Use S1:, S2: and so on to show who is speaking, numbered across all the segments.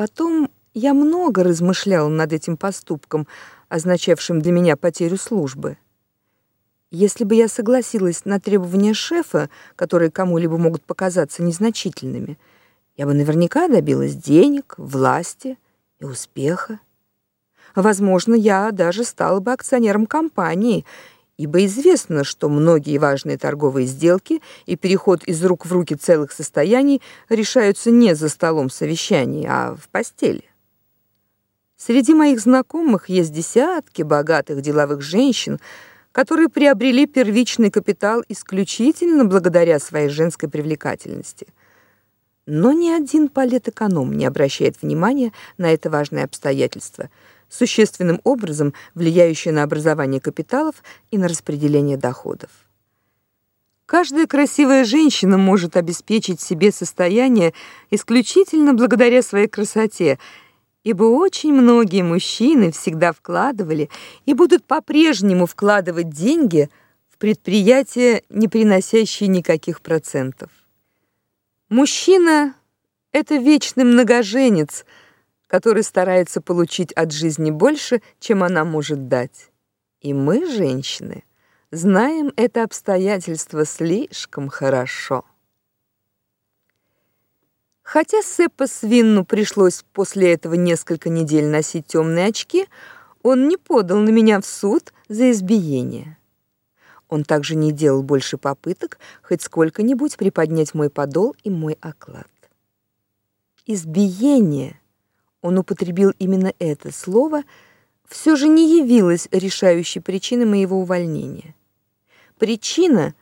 S1: Потом я много размышляла над этим поступком, означавшим для меня потерю службы. Если бы я согласилась на требования шефа, которые кому-либо могут показаться незначительными, я бы наверняка добилась денег, власти и успеха. Возможно, я даже стала бы акционером компании, ибо известно, что многие важные торговые сделки и переход из рук в руки целых состояний решаются не за столом совещаний, а в постели. Среди моих знакомых есть десятки богатых деловых женщин, которые приобрели первичный капитал исключительно благодаря своей женской привлекательности. Но ни один политэконом не обращает внимания на это важное обстоятельство, существенным образом влияющее на образование капиталов и на распределение доходов. Каждая красивая женщина может обеспечить себе состояние исключительно благодаря своей красоте – ибо очень многие мужчины всегда вкладывали и будут по-прежнему вкладывать деньги в предприятия, не приносящие никаких процентов. Мужчина это вечный многоженец, который старается получить от жизни больше, чем она может дать. И мы, женщины, знаем это обстоятельство слишком хорошо. Хотя Сеппа Свинну пришлось после этого несколько недель носить темные очки, он не подал на меня в суд за избиение. Он также не делал больше попыток хоть сколько-нибудь приподнять мой подол и мой оклад. Избиение, он употребил именно это слово, все же не явилось решающей причиной моего увольнения. Причина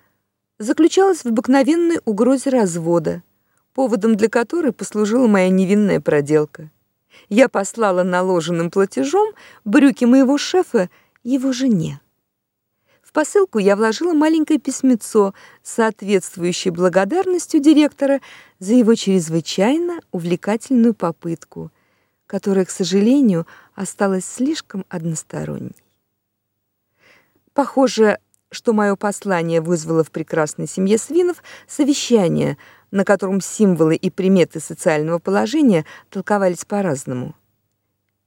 S1: заключалась в обыкновенной угрозе развода, поводом для которой послужила моя невинная проделка. Я послала наложенным платежом брюки моего шефа его жене. Посылку я вложила маленькое письмецо, соответствующее благодарностью директора за его чрезвычайно увлекательную попытку, которая, к сожалению, осталась слишком односторонней. Похоже, что мое послание вызвало в прекрасной семье Свинов совещание, на котором символы и приметы социального положения толковались по-разному.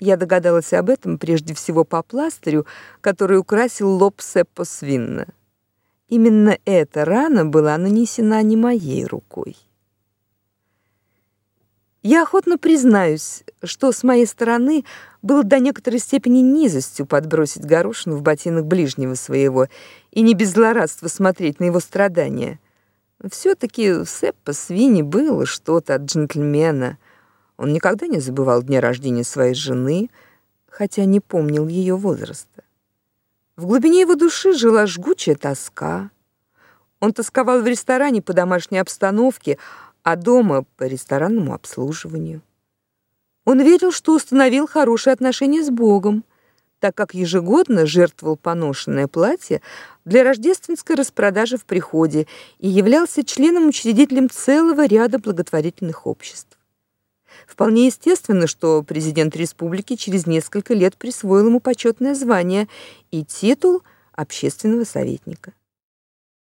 S1: Я догадалась об этом прежде всего по пластырю, который украсил лоб Сеппо Свинна. Именно эта рана была нанесена не моей рукой. Я охотно признаюсь, что с моей стороны было до некоторой степени низостью подбросить горошину в ботинок ближнего своего и не без злорадства смотреть на его страдания. все таки в Сеппо Свини было что-то от джентльмена. Он никогда не забывал дня рождения своей жены, хотя не помнил ее возраста. В глубине его души жила жгучая тоска. Он тосковал в ресторане по домашней обстановке, а дома по ресторанному обслуживанию. Он верил, что установил хорошие отношения с Богом, так как ежегодно жертвовал поношенное платье для рождественской распродажи в приходе и являлся членом-учредителем целого ряда благотворительных обществ. Вполне естественно, что президент республики через несколько лет присвоил ему почетное звание и титул общественного советника.